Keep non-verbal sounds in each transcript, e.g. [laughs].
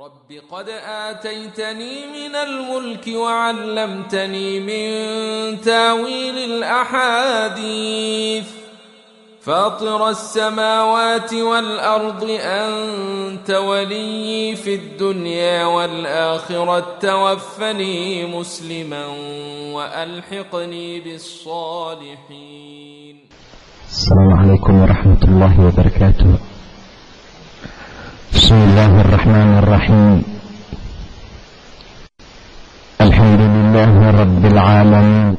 رب قد آتيتني من الملك وعلمتني من تاويل الأحاديث فاطر السماوات والأرض أنت ولي في الدنيا والآخرة توفني مسلما وألحقني بالصالحين السلام عليكم ورحمة الله وبركاته بسم الله الرحمن الرحيم الحمد لله رب العالمين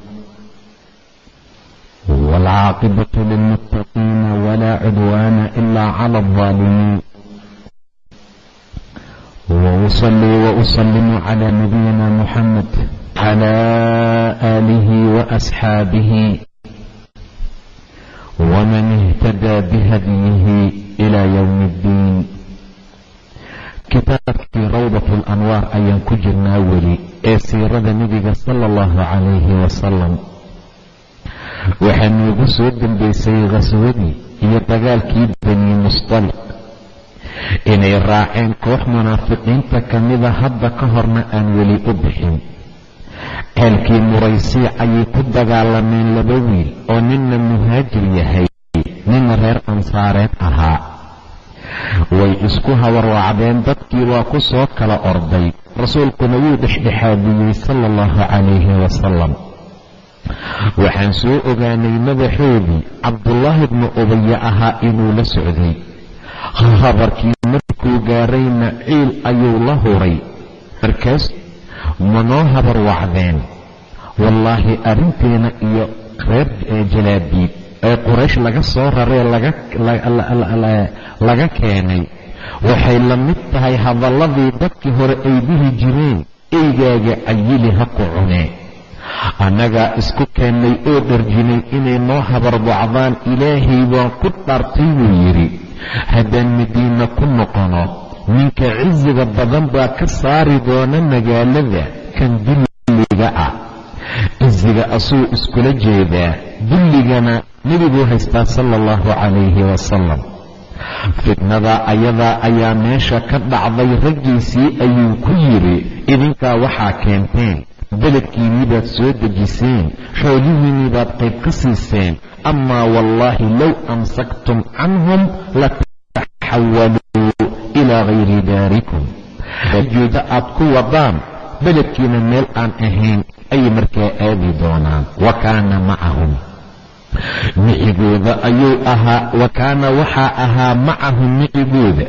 والعاقبة للمتقين ولا عدوان إلا على الظالمين وأصلي وأسلم على نبينا محمد على آله وأصحابه ومن اهتدى بهديه إلى يوم الدين kitaabkii rawdat alanwaar ayaan ku jirnaa weli ee siirada nebiga sala allahu calayhi wasalam waxaa noogu soo dambeysay khaswadii iyo dagaalkii bani mustaliq. Inay raaceen koox munaafiqiinta ka mida hadda ka horna aan weli u bixin. Ceelkii muraysii ayay ku dagaalameen laba wiil oo ninna muhaajir yahay ninna reer ansaareed ahaa way isku habarwacdeen dadkii waa ku soo kala orday. Rasuulkuna wuu dhexdhexaadiyey sala allahu calayhi wasalam waxaan soo ogaanay madaxoodii cabdullaahi bnu ubaye ahaa inuu la socday. Habarkii markuu gaarayna ciil ayuu la huray. Markaas manoo habarwacdeen wallaahi arrinteena iyo reer jalaabiib ee quraysh laga soo raree laga keenay waxay la mid tahay hadalladii dadkii hore ay dhihi jireen eygaaga cayili ha ku cunee annagaa isku keennay oo dharjinay inay noo habarbacdaan ilaahay baan ku dhaartay buu yidhi. Haddaan madiina ku noqono ninka cisiga badan baa ka saari doona magaalada kan dulliga ah. Cisiga asuu iskula jeedaa dulligana nebiguu haystaa sala allahu calayhi wasalam fitnada ayadaa ayaa meesha ka dhacday raggiisii ayuu ku yidhi idinkaa waxaa keenteen beledkiinnii baad soo dejiseen xoolihiinnii baad qayb ka siiseen amaa wallaahi low amsaktum canhum lataxawaluu ilaa hayri daarikum. Jooda aad ku wadaan beledkiina meel aan ahayn ayay markaa aadi doonaan wa kaana macahum micigooda ayuu ahaa wa kaana waxaa ahaa macahum micigooda.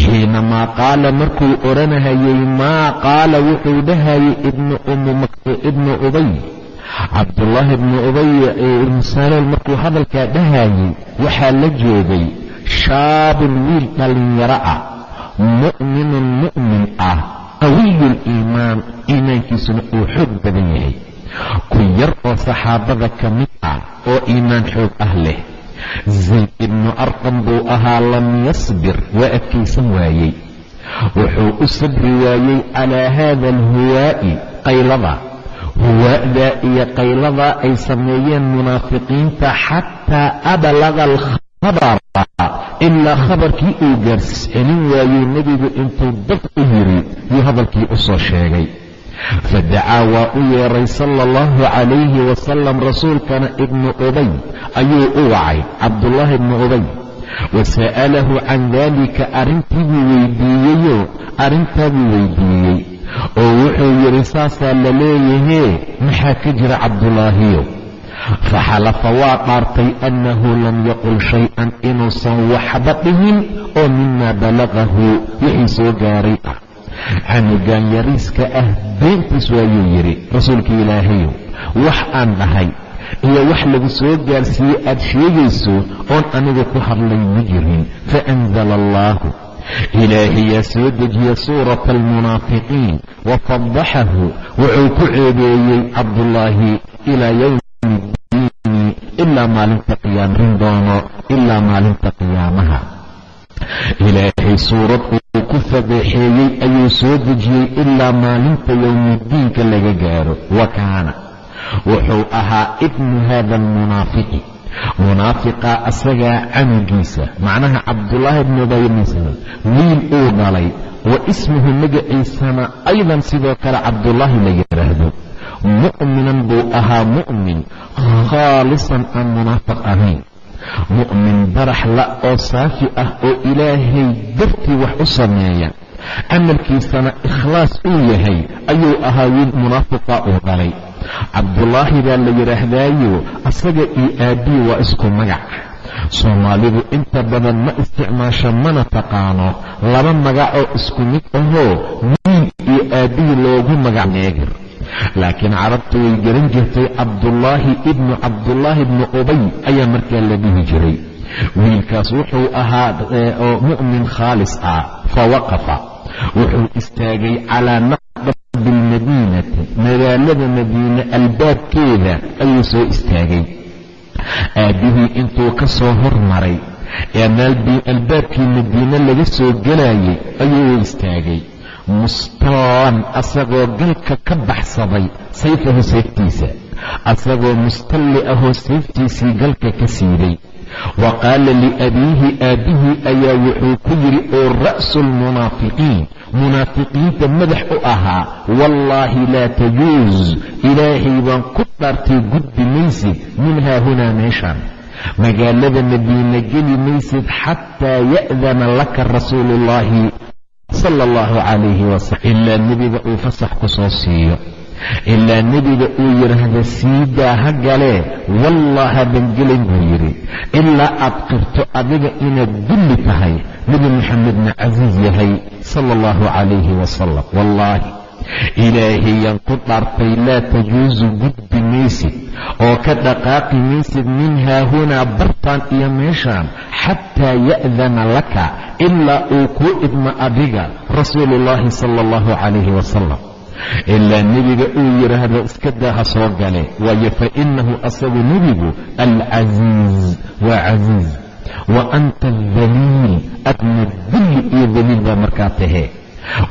Xiinamaa qaala markuu odhanahayay maa qaala? Wuxuu dhahayay ibnu ubay. Cabdullaahi ibnu ubay ibnu salool markuu hadalkaa dhahayay waxaa la joogay shaabun wiil dhallinyaro ah mu'minun mu'min ah qawiyul iimaan iimaankiisuna uu xoog badan yahay ku yar oo saxaabada ka mid ah oo iimaan xoog ah leh. Zayd ibnu arqam buu ahaa lam yasbir waa adkaysan waayey. Wuxuu u sabri waayey calaa haada alhuwaa'i qaylada. Huwaa'daa iyo qayladaa ay sameeyeen munaafiqiinta xataa ablaga alkhabara ilaa khabarkii uu gaarcelin waayey nebigu intuu dad u yiri yuu hadalkii u soo sheegay fadacaa waa u yeeray sala allahu calayhi wasalam rasuulkana ibnu ubay. Ayuu u wacay cabdullaahi ibnu ubay. Wa sa'alahu can daalika arrintii buu weydiiyeyoo arrintaa buu weydiiyey. Oo wuxuu yidhi saasaa la leeyahee maxaa ka jira cabdulaahiyow faxalafa waa dhaartay annahu lam yaqul shay-an inuusan waxba dhihin oo mimaa balaqahu wixii soo gaaray ah canugaan yariiska ah beentiis waayuu yidhi rasuulka ilaahayow wax aan dhahay iyo wax lagu soo gaarsiiyey aad sheegayso oon anigu ku hadlay ma jirin. Faanzala allaahu ilaahayaa soo dejiya suurata almunaafiqiin wa fadaxahu wuxuu ku ceebeeyey cabdullaahi ilaa yowmi iddiini ilaa maalinta qiyaamrin doono ilaa maalinta qiyaamaha ilaahay suurad uu ku fadeexeeyey ayuu soo dejiyey ilaa maalinta yowmiiddiinka laga gaaro wa kaana wuxuu ahaa ibnu haada almunaafiqi munaafiqa asagaa canugiisa macnaha cabdullaahi bnu ubaymise wiil uu dhalay wa ismuhu magaciisana aydan sidoo kale cabdullaahi la yidhaahdo mu'minan buu ahaa mu'min khaalisan aan munaafiq ahayn mu'min baraxla oo saafi ah oo ilaahay dartii wax u sameeya camalkiisana ikhlaas uu yahay ayuu ahaa wiil munaafiqa uu dhalay. Cabdullaahi baa la yidhaahdaayo asaga iyo aabbihi waa isku magac. Soomaalidu inta badan ma isticmaasho mana taqaano. Laba magac oo isku mid ahoo wiil iyo aabbihii loogu magac neegir laakiin carabtu way garan jirtay cabdullaahi ibnu cabdullaahi ibnu ubay ayaa markaa la dhihi jiray. Wiilkaas wuxuu ahaa oo mu'min khaalis ah fa waqafa. Wuxuu istaagay calaa naqbat bilmadiinati magaalada madiine albaabkeeda ayuu soo istaagay. Aabbihii intuu ka soo hormaray ee albaabkii madiine laga soo gelayay ayuu istaagay mustallan asagoo galka ka baxsaday sayfahu seeftiisa asagoo mustalli ahoo seeftiisii galka ka siiday wa qaala liabiihi aabbihii ayaa wuxuu ku yidhi oo ra'su lmunaafiqiin munaafiqiinta madax u ahaa wallaahi laa tajuus ilaahay baan ku dhaartay gudbi maysid min haahunaa meeshaan. Magaalada madiina geli maysid xataa ya'dana laka rasuulu ullaahi sala allahu calayhi wasalam ilaa nebiga uu fasax ku soo siiyo. Ilaa nebiga uu yidhaahda siidaa ha galee wallah hadan gelayn buu yidhi. Ilaa aad qirto adiga inaad dulli tahay nebi maxamedna casiis yahay sala allahu calayhi wasalam wallaahi ilaahayaan ku dhaartay laa tajuusu gudbi maysid oo ka dhaqaaqi maysid min haahunaa bartaan iyo meeshaan xataa ya'dana laka ilaa uu kuu idmo adiga rasuuluullaahi sala allahu calayhi wasalam ilaa nebiga uu yidhaahdo iska daa ha soo gale waayo fa innahu asagu nebigu alcasiiz waa casiiz wa anta adaliil adna dulli iyo daliil baa markaa tahee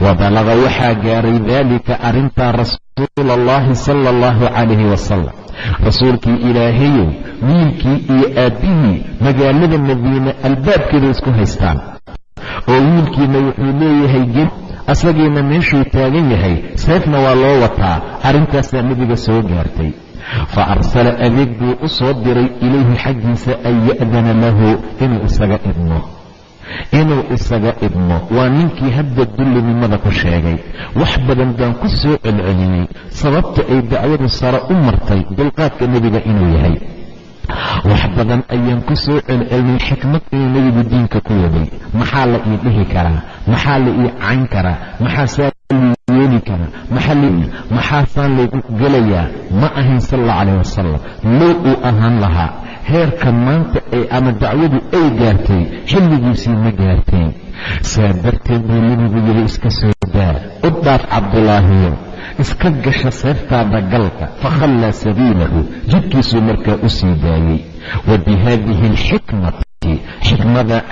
wabalaga waxaa gaaray daalika arrintaa rasuula allahi sala allahu calayhi wasalam rasuulkii ilaahayow wiilkii iyo aabbihii magaalada madiine albaabkeeda isku haystaan oo wiilkiina wuxuu leeyahay gel asagiina meeshuu taagan yahay seefna waa loo wataa arrintaasaa nebiga soo gaartay fa arsala adeeg buu u soo diray ilayhi xaggiisa an ya'dana lahu inuu isaga idmo inuu isaga idmo waa ninkii hadda dullinimada ku sheegay. Wax badan baan ku soo celceliyey sababta ay dacwadu sare u martay dulqaadka nebiga inuu yahay wax badan ayaan ku soo celcelinay xikmad inuu nebigu diinka ku waday. Maxaa la ii dhihi karaa? Maxaa la ii cayn karaa? Maxaasaa yeeli karaa? Maxaasaan laygu gelayaa? Ma ahayn sal alla calayh wasalam low uu ahaan lahaa. Heerka maanta ee ama dacwadu ay gaartay xilligiisii ma gaarteen saa darteed buu nebigu yidhi iska soo daa. U dhaaf cabdulaahiyo iska gasha seeftaada galka fakhallaa sabiilahu jidkiisuu markaa u sii daayey wa bi haadihi alxikmati xikmada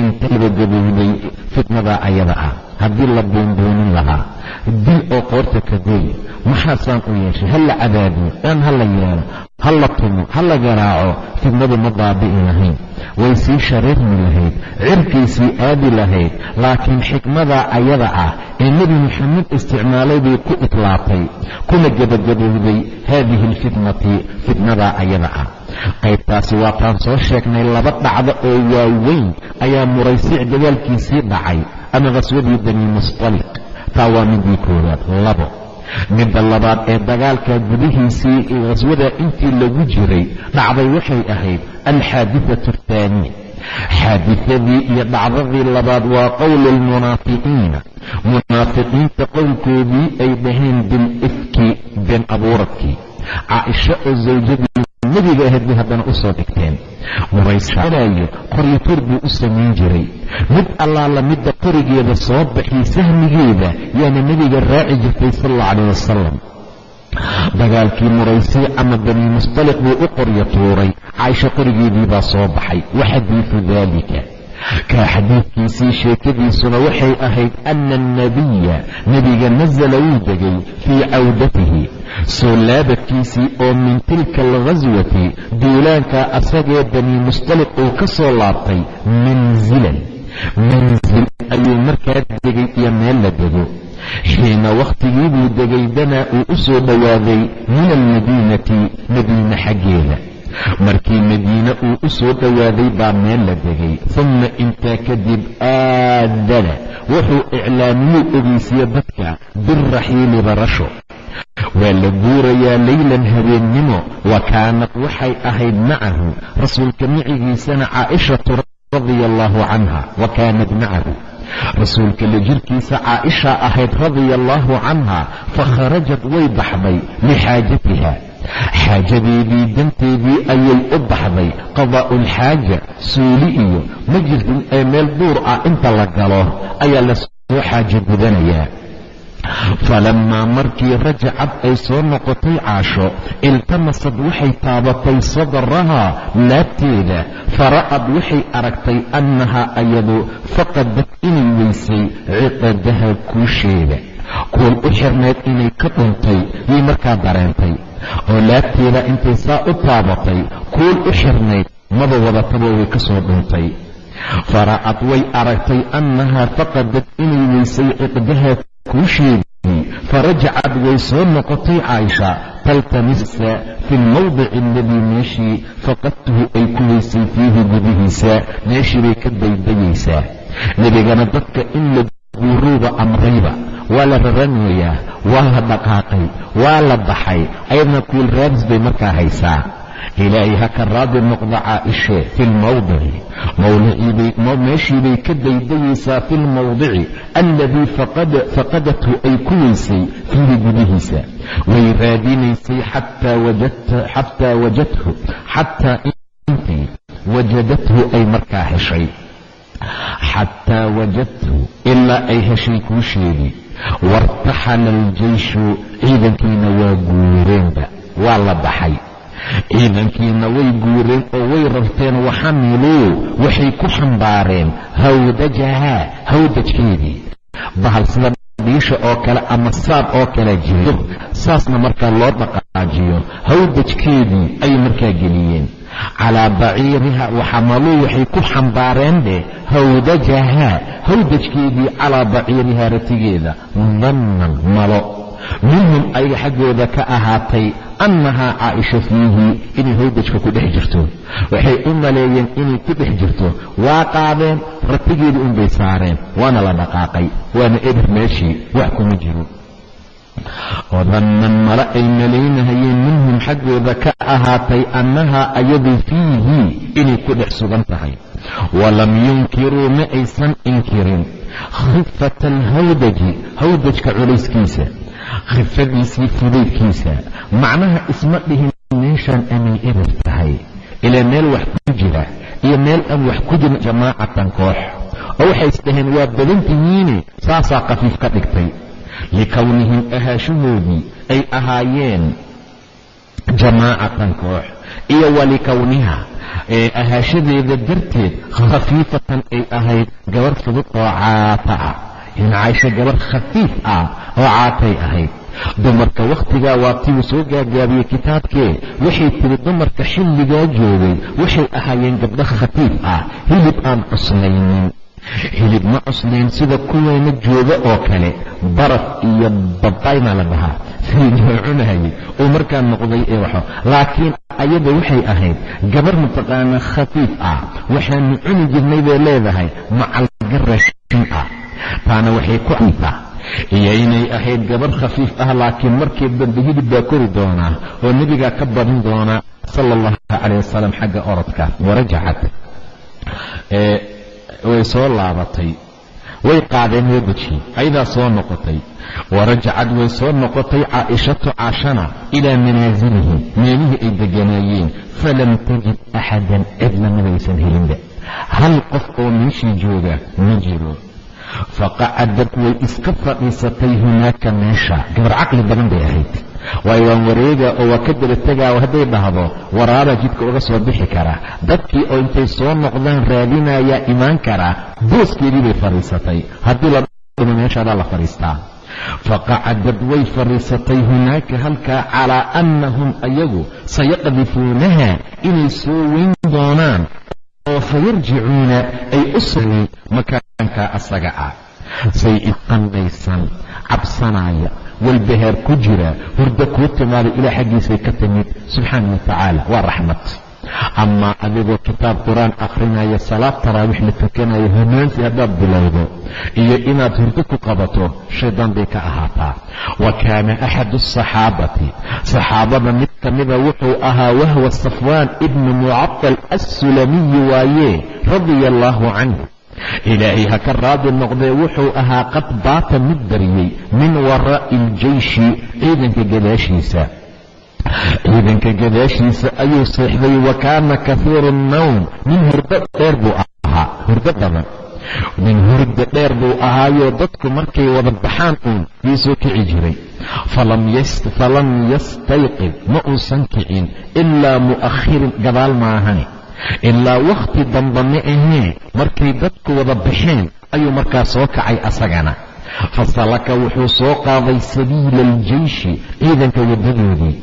inta gabagabowday fitnadaa ayada ah. Haddii la buunbuunin lahaa dil oo qoorta ka goy maxaasaan u yeeshay? Ha la cadaabiyo aan ha la yeelo ha la tumo ha la garaaco fidnadu ma baabi'i lahayn. Way sii shareermi lahayd cirkaysii aadi lahayd laakiin xikmadaa ayada ah ee nebi maxamed isticmaalay bay ku itlaaqay kuna gebagabowday haadihi alfitnati fitnadaa ayada ah qaybtaasi waataan soo sheegnay laba dhacdo oo waaweyn ayaa muraysiic dagaalkiisii dhacay ama khaswadii bani mustaliq taa waa midii koowaad labo. Midda labaad ee dagaalka gudihiisii khaswada intii lagu jiray dhacday waxay ahayd alxaadithatu athaaniya xaadithadii iyo dhacdadii labaad waa qowlu lmunaafiqiina munaafiqiinta qowlkoodii ay dhaheen bilifki been abuuradkii. Caaisha oo zawjadii nebiga ahayd bay haddana u soo dhigteen. Muraysanayo qoryatur buu u samayn jiray. Mid allaala midda qorigeeda soo baxay sahmigeeda yaana nebiga raaci jirtay sal alla calayh wasalam dagaalkii muraysii ama bani mustaliq buu u qoryo tuuray. Caaisha qorigeedii baa soo baxay. Wa xadiidu daalika kaa xadiidkiisii sheekadiisuna waxay ahayd ana annabiya nebiga nasala wuu degay fii cawdatihi. Soo laabadkiisii oo min tilka alghaswati duulaanka asagee bani mustaliq uu ka soo laabtay manzilan. Mansil ayuu markaa degay iyo meel la dego. Xiina wakhtigii buu degay danaa uu u soo dhowaaday min almadiinati madiine xaggeeda markii madiine uu u soo dhowaaday baa meel la degay. Humma intaa kadib aadana wuxuu iclaamiyuu ogeysiye dadka biraxiili barasho. Waa la guurayaa leylan habeennimo wa kaanad waxay ahayd macahu rasuulka micigiisana caaishatu radia allaahu canha wa kaanat macahu. Rasuulka la jirkiisa caaisha ahayd radia allaahu canha fakharajad way baxday lixaajatiha xaajadeedii danteedii ayay u baxday qadaa'ulxaaja suuli iyo ma jirtin ee meel duur ah inta la galo ayaa la soo xaajo gudanayaa falammaa markii rajacad ay soo noqotay caasho iltamasad waxay taabatay sadrahaa laabteeda fara'ad waxay aragtay annahaa ayadu faqadad inay weysay ciqadaha kuusheeda kuul u xirnayd inay ka dhuntay yay markaa dareentay. Oo laabteeda intay saa u taabatay kuul u xirnayd maba wadataba way ka soo dhuntay. Fara'ad way aragtay annahaa faqadad inay weysay ciqdaha kuusheedii farajacad way soo noqotay caaisha taltamisa fi lmawdici aladii meeshii faqadtuhu ay ku weysay fiihi gudihiisa. Meeshii bay ka daydayaysaa nebigana dadka in la guuruuba amrayba waa la raranooyaa waa la dhaqaaqay waa la baxay ayadna kuul raadis bay markaa haysaa ilaahay ha ka raadi noqda caaishe fi lmawdici meeshiibay ka daydayaysaa fi lmawdici alladii faqadathu ay ku weysay fiihi gudihiisa. Way raadinaysay xataa wajadathu ay markaa heshay xataa wajadtu ilaa ay heshay kuusheedii waartaxala aljeyshu ciidankiina waa guureenba waa la baxay ciidankiina way guureen oo way rarteen waxamiluu waxay ku xambaareen hawdajahaa hawdajkeedii bahal sida dhiisha oo kale ama saab oo kale jiro saasna markaa loo dhaqaajiyo hawdajkeedii ayay markaa geliyeen calaa baciiriha waxamaluu waxay ku xambaareen dheh hawdajahaa hawdajkeedii calaa baciirihaa ratigeeda. Dannan malo. Minhum ayaga xaggooda ka ahaatay annahaa caaisha fiihi inay hawdajka ku dhex jirto. Waxay u maleeyeen inay ku dhex jirto. Waa qaadeen ratigeedii unbay saareen waana la dhaqaaqay waana eber meeshii wax kuma jiro oo dannan male ay malaynahayeen minhum xaggooda ka ahaatay annahaa ayadu fiihi inay ku dhex sugan tahay walam yunkiruu ma aysan inkirin khifata alhawdaji hawdajka culayskiisa khifadiisii fudaydkiisa macnaha isma dhihin meeshaan amay eber tahay ilaa meel wax ku jira iyo meel aan wax ku jirin jamaacatan koox oo waxay isdhaheen waa badantihiine saasaa khafiif ka dhigtay likownihim ahaashahoodii ay ahaayeen jamaacatan koox iyo walikowniha ee ahaashadeeda darteed khafiifatan ay ahayd gabar fudud oo caata ah. In caaisho gabar khafiif ah oo caatay ahayd. Dumarka wakhtigaa waa tiuu soo gaagaabiyey kitaabkee waxay tiri dumarka xilligaa joogay waxay ahaayeen gabdho khafiif ah hilib aan cuslaynin hilib ma cuslayn sida kuweena jooga oo kale. Baraf iyo babaymaa la dhahaa sidii cunahayay uu markaa noqday ee waxo laakiin ayada waxay ahayd gabar mataqaana khafiif ah. Waxaanu cuni jirnay bay leedahay macalga raashin ah. Taana waxay ku ah iyo inay ahayd gabar khafiif ah laakiin markii dambe hilib baa kori doonaa oo nebigaa ka badin doonaa sala allahu calayh wasalam xagga orodka. Warajacad way soo laabatay way qaadeen hoodaji ayadaa soo noqotay. Warajacad way soo noqotay caa'ishatu caashana ilaa manaasilihim meelihii ay deganaayeen. Falam tajid axadan cidna madaysan helinba hal qof oo meeshii jooga ma jiro. Faqacadad way iska fadhiisatay hunaaka meesha. Gabar caqli badan bay ahayd waayo waan wareega oo waa ka daba tegaa hadday dhahdo waraabaa jidka uga soo bixi karaa dadkii oo intay soo noqdaan raadinayaa imaan karaa booskeedii bay fadhiisatay. Haddii la dhimo meeshaadaa la fadhiistaa. Faqacadad way fadhiisatay hunaaka halkaa calaa annahum ayagu sayaqdifuunaha inay soo weyn doonaan oo fayarjicuuna ay u sogay makaankaa asaga ah. Say iqanaysan cabsanaya walbahaar ku jira hurdo kuu timaada ilaa xaggiisay ka timid. Subxaana wa tacaala waa raxmad amaa adigoo kitaab qur'aan akhrinaya salaad taraawiix la tukanayo hamaansi haddaad bilowdo iyo inaad hurdo ku qabato shaydaan bay ka ahaataa. Wa kaana axadu asaxaabati saxaabada mid ka mida wuxuu ahaa wahwa safwaan ibnu mucadal assulamiyi waaye radia allaahu canhu ilaahay ha ka raadi noqdee wuxuu ahaa qad baata mid baryey min waraa'i iljeyshi ciidanka gadaashiisa ciidanka gadaashiisa ayuu seexday wa kaana kahiiru annawm nin hurdo dheer buu ahaa hurdo badan nin hurdo dheer buu ahaayoo dadku markay wada baxaan uun yuu kici jiray falam yastayqid ma uusan kicin ilaa mu'akhirin gadaal maahani ilaa wakhti damba ma ahee markay dadku wada baxeen ayuu markaa soo kacay asagana. Fasalaka wuxuu soo qaaday sabiila aljeyshi ciidanka waddadoodii.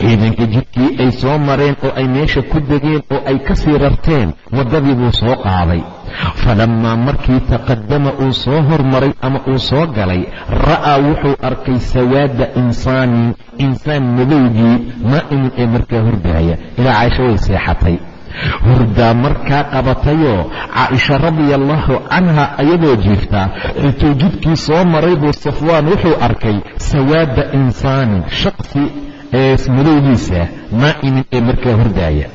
Ciidanka jidkii ay soo mareen oo ay meesha ku degeen oo ay ka sii rarteen waddadii buu soo qaaday. Falammaa markii taqadama uu soo hormaray ama uu soo galay ra'aa wuxuu arkay sawaada insaanin insaan madowgii naa'imin ee markaa hurdaaya ilaa caaisho way seexatay hurdaa markaa qabatayoo caaisha radia allaahu canha ayadoo jiiftaa intuu jidkii soo maray buu safwaan wuxuu arkay sawaada insaanin shaqsi ee madowgiisa naa'imin ee markaa hurdaaya.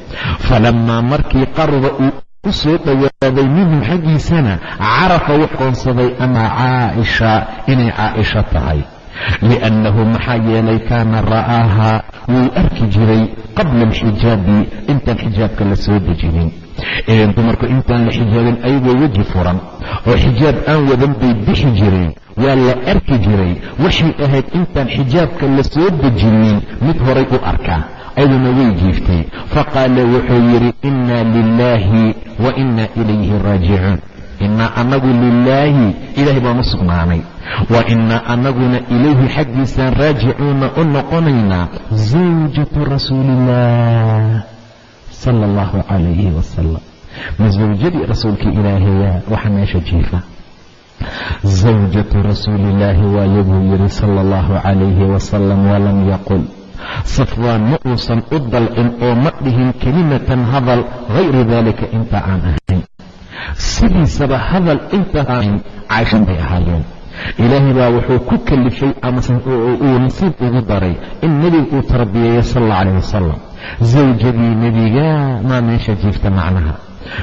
Falammaa markii qaraba uu u soo dhowaaday minhu xaggiisana carafa wuu qoonsaday ama caaisha inay caaisha tahay liannahu maxaa yeelay kaana ra'aahaa wuu arki jiray qabla alxijaabi intaan xijaabka la soo dejinin idan dumarku intaan la xijaabin ayagoo weji furan oo xijaab aan wadan bay bixi jireen waa la arki jiray waxay ahayd intaan xijaabka la soo dejinin mid horay u arkaa ayaduna way jiiftay faqaala wuxuu yidhi inna lilaahi wa inna ilayhi raajicuun innaa annagu lilaahi ilaahay baan u sugnaanay. Wa innaa annaguna ilayhi xaggiisaan raajicuuna u noqonaynaa zawjatu rasuuliillah sala allahu calayhi wasalam ma zawjadii rasuulkii ilaahayaa? Waxa meesha jiifa. Zawjatu rasuulillaahi waaye buu yidhi sala allahu calayhi wasalam walam yaqul. Safwaan ma uusan u dalcin oo ma dhihin kelimatan hadal hayru daalika inta aan ahayn sidiisaba hadal intaaan caashan bay ahaayeen. Ilaahay baa wuxuu ku kalifay amase uu nasiib ugu daray in nebiga uu tarbiyeeyo sal alla calayh wasalam zawjadii nebiga maa meesha jiifta macnaha?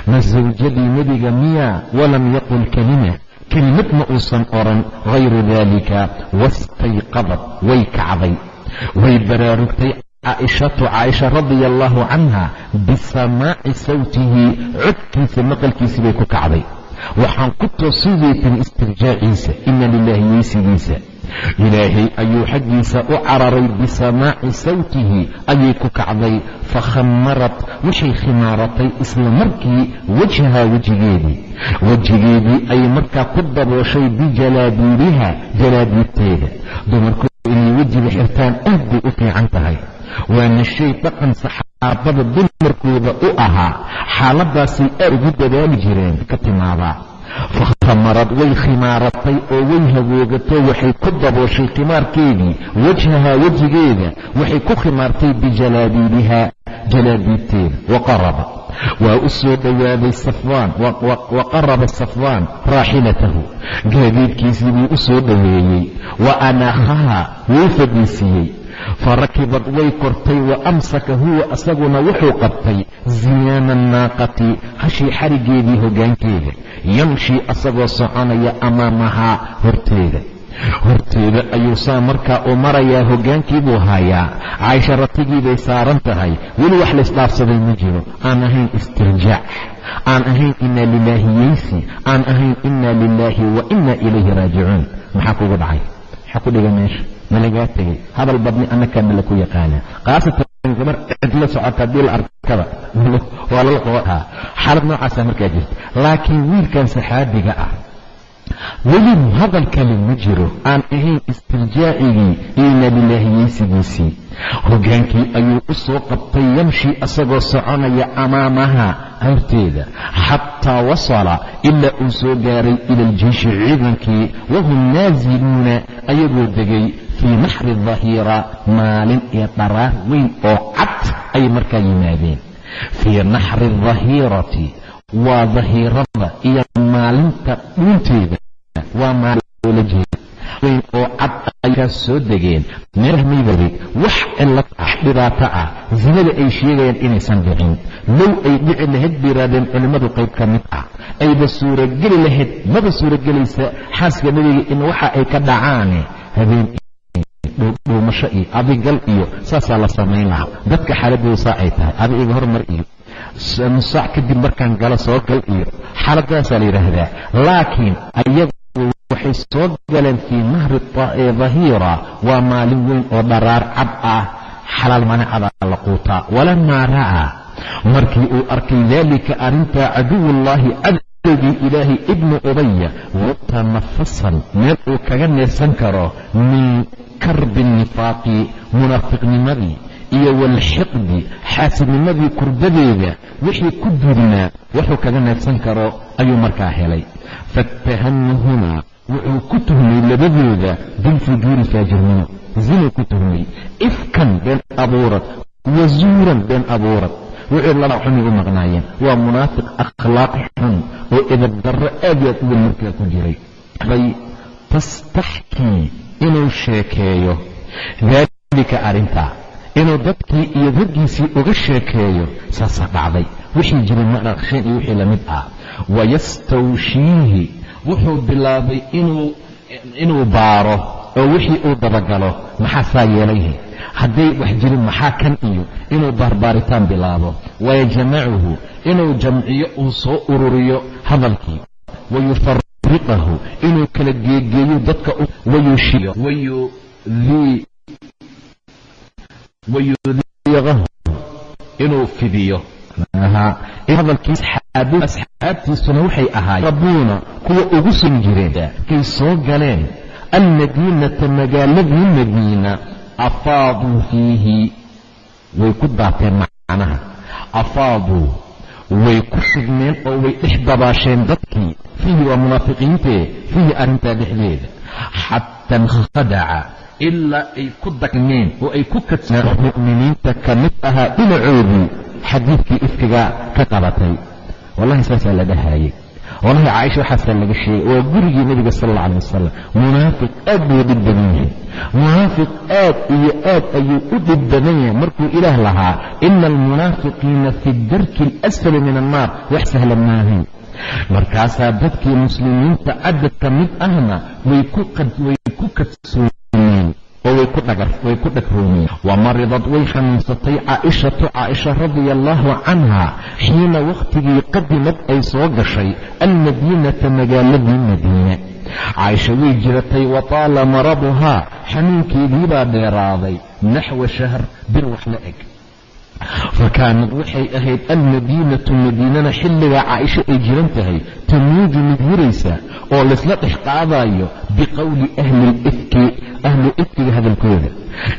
Ma zawjadii nebiga miya walam yaqul kelima kelimad ma uusan oran hayru daalika wastayqadad way kacday way baraarugtay caaishatu caaisha radia allaahu canha bisamaaci sawtihi codkiisa maqalkiisii bay ku kacday. Waxaan ku toosiyay tiri istirjaaciisa ina lilaahi yeysigiisa ilaahay ayuu xaggiisa u cararay bisamaaci sawtihi ayay ku kacday. Fakhamarad waxay khimaaratay isla markii wajhaa wejigeedii. Wejigeedii ayay markaa ku dabooshay bijalaabiibiha jalaabiibteeda dumarku inay wejiga xirtaan aad bay u fiican tahay waana shay dhaqan saxaabada dumarkooda u ahaa. Xaaladaasay aad ugu dadaali jireen ka timaadaa fakhamarad way khimaaratay oo way hagoogato waxay ku dabooshay khimaarkeedii wajhahaa wejigeeda. Waxay ku khimaartay bijalaabiibiha jalaabiibteeda waqaraba waa u soo dhowaaday safwaan. Wa qaraba safwaan raaxilatahu. Gaadiidkiisii buu u soo dhoweeyey wa anaakhaha wuu fadhiisiiyey farakibad way kortay wa amsaka huwa asaguna wuxuu qabtay ziyaana annaaqati hashii xarigeedii hoggaankeeda yamshii asagoo soconaya amaamahaa horteeda. Horteeda ayuu saa markaa u marayaa hoggaankii buu haayaa. Caaisha ratigii bay saaran tahay weli wax laysdhaafsaday ma jiro. Aan ahayn istirjaac. Aan ahayn inna lilaahi yeysi aan ahayn inna lilaahi wa inna ilayhi raajicuun. Maxaa kugu dhacay? Maxaa ku dhiga meesha ma lagaa tegey? Hadal badni annakaa ma laku yaqaanaa? Khaasatan gabar cidla socota haddii la arkaba [laughs] waa lala qabahaa xaalad noocaasa markaa jirta. Laakiin wiilkan saxaabiga ah weli hadal kale ma jiro. Aan ahayn istirjaacigii iyo nabilaahiyeysigiisii hoggaankii ayuu u soo qabtay yamshi isagoo soconaya amaamaha. Horteeda xataa wasala ilaa uu soo gaaray ila aljeyshi ciidankii. Wahum naasiluuna ayagoo degay fii naxri dahiira maalin iyo dharaar weyn oo cad ayay markaa yimaadeen fii naxri dahiirati waa dahiirada iyo maalinta dhuunteeda waa maalin oola jeeda weyn oo cad aykaa soo degeen meelahmaybari wax cilad ah dhibaato ah zinada ay sheegayaan inaysan dhicin low ay dhici lahayd bay culimmadu qayb ka mid ah ayba suurageli lahayd maba suuragelaysa xaaska nebiga in waxa ay ka dhacaane habeen dhuumasho iyo adigal iyo saasaa la samayn lahaa. Dadka xaaladooda saa ay tahay. Adi iga hormar iyo nusaac kadib markaan galo soo gal iyo xaaladaasaa la yidhaahdaa. Laakiin ayagu waxay soo galeen fii nahri dahiira waa maalin weyn oo dharaar cad ah. Xalaal manacadaa la quutaa. Walamaa ra'aa markii uu arkay daalika arrintaa caduwullaahi cadowgii ilaahay ibnu ubaya mutanafasan meel uu kaga neefsan karo min karbi nifaaqi munaafiqnimadii iyo walxiqdi xaasidnimadii kurbadeeda wixii ku duudnaa wuxuu kaga neefsan karo ayuu markaa helay. Faatahamahuma wuxuu ku tuhmay labadooda bilfujuuri faajirnimo zinuu ku tuhmay ifkan been abuurad wa been abuurad laba xunay u maqnaayeen. Waa munaafiq akhlaaq xun oo edabdarro aad iyo aad u weyn markaa ku jiray. Tastaxkii inuu sheekeeyo. Daalika arrintaa inuu dadkii iyo raggiisii uga sheekeeyo saasaa dhacday. Wixii jiray ma dhaqsheen iyo wixii la mid ah. Wayastawshiihi wuxuu bilaabay inuu baaro oo wixii uu dabagalo maxaa saa yeelayhe hadday wax jirin maxaa kan iyo? Inuu baarbaaritaan bilaabo. Wayajmacuhu inuu jamciyo uu soo ururiyo hadalkii. Wayufariqahu inuu kala geegeeyo dadka wayudiiqahu inuu fidiyo. Hadalkiis asxaabtiisuna waxay ahaayeen rabuuna kuwa ugu sun jireen kay soo galeen almadiinata magaaladii madiina afaaduu fiihi way ku daateen macnaha afaaduu way ku sugmeen oo way dhex dabaasheen dadkii fiihi waa munaafiqiintee fiihi arrintaa dhexdeeda xata inkhadaca ilaa ay ku dagmeen oo ay ku kadseen mu'miniinta ka mid ahaa dhinacoodii xadiidkii ifkiga ka qabatay wallahi saasaa la wallahi caaisha waxaasaa laga sheegay waa gurigii nebiga sal alla alay wasalam munaafiq aad buu dhib badan yahay. Munaafiq aad iyo aad ayuu u dhib badan yahay markuu ilaah lahaa. Ina almunaafiqiina fi darki alasfali min annaar. Wax sahlan maahayn markaasaa dadkii muslimiinta cadad ka mid ahna way ku kadsoomeen. oo way ku dhagroomeen wamaridad way xanuunsatay caaishatu caaisha radia allaahu canha xiina wakhtigii qadimad ay soo gashay almadiinata magaaladii madiine. Caaisha way jiratay wa taala maraduhaa xanuunkeediibaa dheeraaday naxwa shahr bir wax la eg. Fa kaanad waxay ahayd almadiinatu madiinana xilligaa caaisho ay jiran tahay tamuuju mid hiraysa oo laysla dhex qaadayo biqowli ahli lifki ahlu ifkiga hadalkooda.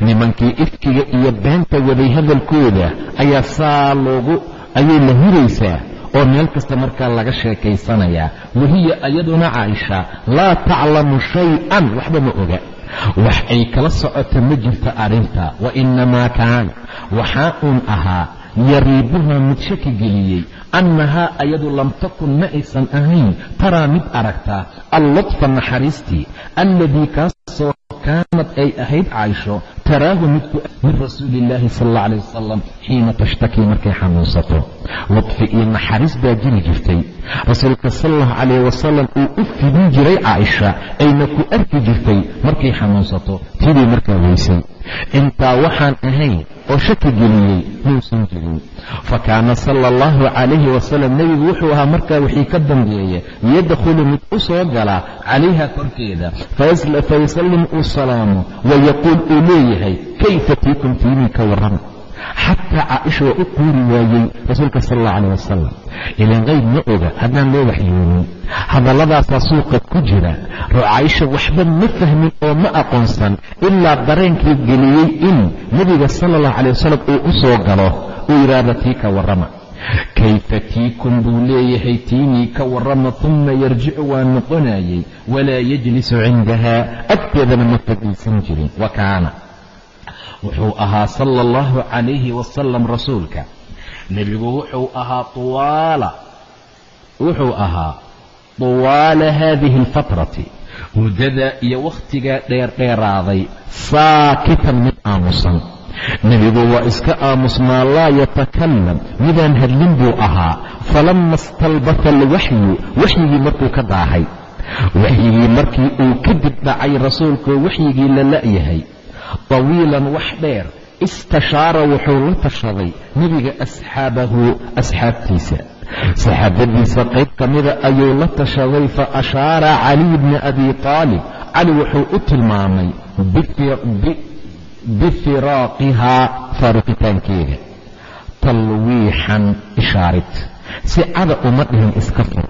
Nimankii ifkiga iyo beenta waday hadalkooda ayaa saa loogu ayay la hiraysaa oo meel kasta markaa laga sheekaysanayaa. Wahiya ayaduna caaisha laa taclamu shay-an waxba ma oga. Wax ay kala socoto ma jirto arrinta. Wa inamaa kaana waxaa uun ahaa yariibuhaa mid shaki geliyey annahaa ayadu lam takun ma aysan ahayn. Taraa mid aragtaa allutfa naxariistii alladii kaasoo kaanad ay ahayd caaisho taraahu min rasuuli illaahi sal alla alayh wasalam xiina tashtakii markay xanuunsato. Ludfi iyo naxariis baa jiri jirtay. Rasuulka sal allahu calayh wasalam uu u fidin jiray caaisha ayna ku arki jirtay markay xanuunsato. Tidii markaa weysay intaa waxaan ahayn oo shaki geliyey muusan jirin. Fa kaana sala allahu calayhi wasalam nebigu wuxuu ahaa markaa wixii ka dambeeya yadkhulu mid u soo gala calayha korkeeda. Fayasallim uu salaamo wayaquul uu leeyahay kayfa tiikum tiinii ka warrama xataa caaisha waa u quuri waayey rasuulka sal alla calah wasalam ilan qayb ma oga haddaan loo waxyoonin hadalladaasaa suuqa ku jira roo caaisha waxba ma fahmin oo ma aqoonsan ilaa dareenkii geliyey in nebiga sala allahu calay wasalam uu u soo galo uu yidhaahda tii ka warrama kayfa tiikum buu leeyahay tiinii ka warrama uma yarjicu waa noqonayey walaa yajlisu cindaha agteedana ma fadhiisan jirin wa kaana wuxuu ahaa sala allahu calayhi wasalam rasuulka. Nebigu wuxuu ahaa tuwaala. Wuxuu ahaa tuwaala haadihi alfatrati muddada iyo wakhtigaa dheerdheeraaday saakitan mid aamusan. Nebigu waa iska aamusnaa laa yatakalam midaan hadlin buu ahaa. Falama istalbata alwaxyu. Waxyigii markuu ka daahay. Waxyigii markii uu kadib dhacay rasuulkoo waxyigii la la'yahay tawiilan wax dheer istashaara wuxuu la tashaday nebiga asxaabahu asxaabtiisa saxaabadiisa qayb ka mida ayuu la tashaday fa ashaara caliy bni abi taalib cali wuxuu u tilmaamay bifiraaqihaa faaruqitaankeeda talwiixan ishaarid si cada uma dhihin iska fur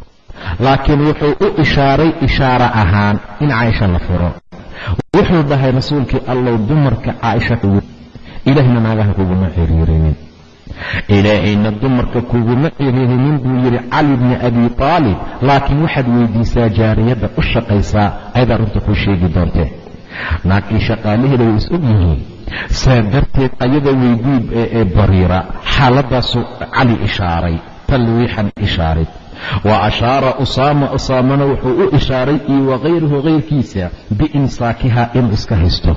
laakiin wuxuu u ishaaray ishaaro ahaan in caaisha la furo wuxuu dhahay rasuulkii allow dumarka caaisha ilaahayna naagaha kuguma xiriirinin ilaahayna dumarka kuguma xiriirinin buu yidhi cali bni abi taalib laakiin waxaad weydiisaa jaariyadda u shaqaysaa ayadaa runta kuu sheegi doontee naagkii shaqaalaheeda way is og yihiin. Saa darteed ayada weydii ee bariira xaaladaasu cali ishaaray talwiixan ishaarid wa ashaara usaama usaamana wuxuu u ishaaray iyo wakayruhu kayrkiisa biimsaakihaa inuu iska haysto.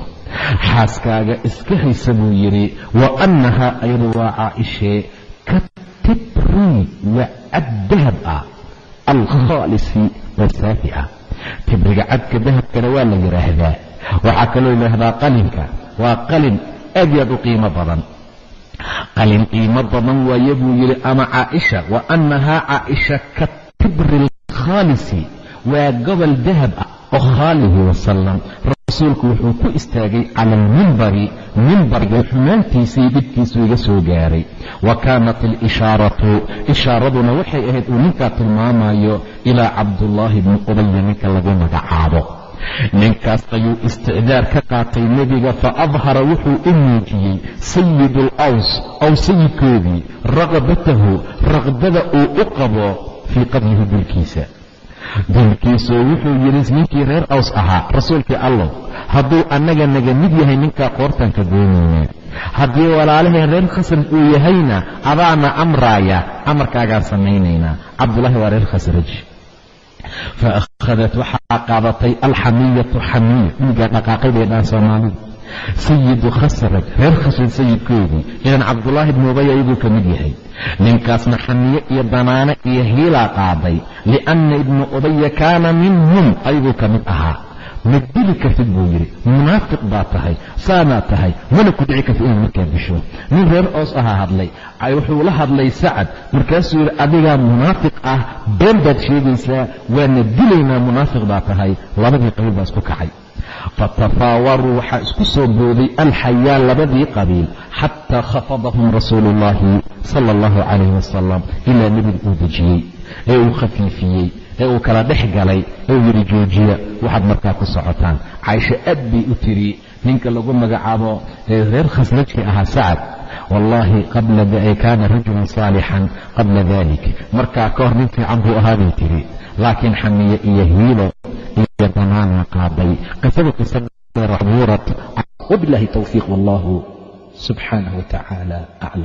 Xaaskaaga iska haysa buu yidhi wa annahaa ayadu waa caaishee ka tibri waa cad dahab ah alkhaalisi waa saafi ah tibriga cadka dahabkana waa la yidhaahdaa waxaa kaloo yidhaahdaa qalinka waa qalin aad iyo aad u qiimo badan qalin qiimo badan waaye buu yidhi ama caaisha wa annahaa caaisha ka tibri alkhaalisi waa gobol dahab ah oo khaalihi wasalam rasuulku wuxuu ku istaagay cala almimbari mimbariga xumaantiisii dhibkiisuu iga soo gaaray. Wa kaanat alishaaratu ishaaraduna waxay ahayd uu ninkaa tilmaamayo ilaa cabdullaahi bni qubaya ninka lagu magacaabo ninkaas ayuu isticdaar ka qaatay nebiga fa adhara wuxuu u muujiyey sayidu alaws ow sayidkoodii raqbatahu raqbada uu u qabo fii qadlihi dilkiisa dilkiisoo wuxuu yidhi ninkii reer aws ahaa rasuulkii allow hadduu annaga naga mid yahay ninkaa qoortaan ka goonaynaa haddii walaalaheen reer khasraj uu yahayna adaana amraaya amarkaagaan samaynaynaa. Cabdullaahi waa reer khasraj fa akhadat waxaa qaadatay alxamiyatu xamiya dhiigaa dhaqaaqay bay dhahan soomaalidu sayidu khasraj reer khasraj sayidkoodii idan cabdullaahi bnu ubay ayaguu ka mid yahay ninkaasna xamiye iyo danaano iyo hiilaa qaaday lianna ibnu ubaya kaana minhum ayaguu ka mid ahaa ma dili kartid buu yidhi. Munaafiq baa tahay saanaa tahay mana ku dhici kartid inaad markaa disho nin reer oos ahaa hadlay wuxuu la hadlay sacad markaasuu yidhi adigaa munaafiq ah been baad sheegaysaa waana dilaynaa munaafiq baa tahay. Labadii qabiil baa isku kacay. Fatafaawaruu waxaa isku soo booday alxayaa labadii qabiil xataa khafadahum rasuulu ullaahi sala allahu calayhi wasalam ilaa nebiga uu dejiyey ee uu khafiifiyey ee uu kala dhex galay uu yidhi joojiya waxaad markaa ku socotaan. Caaisho aad bay u tiri ninka lagu magacaabo ee reer khasrajka ahaa sacad wallaahi kaana rajulan saalixan qabla dalik markaa ka hor nin fiican buu ahaa bay tiri laakiin xamiye iyo hiilo iyo danaana qaaday. Qisadu qisabuurat wabilahi towfiiq wallahu subxaanahu wa tacaala aclam